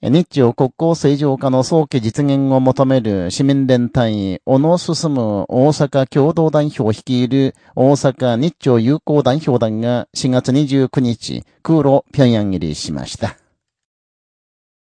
日朝国交正常化の早期実現を求める市民連帯、小野進大阪共同代表を率いる大阪日朝友好代表団が4月29日、空路平壌入りしました。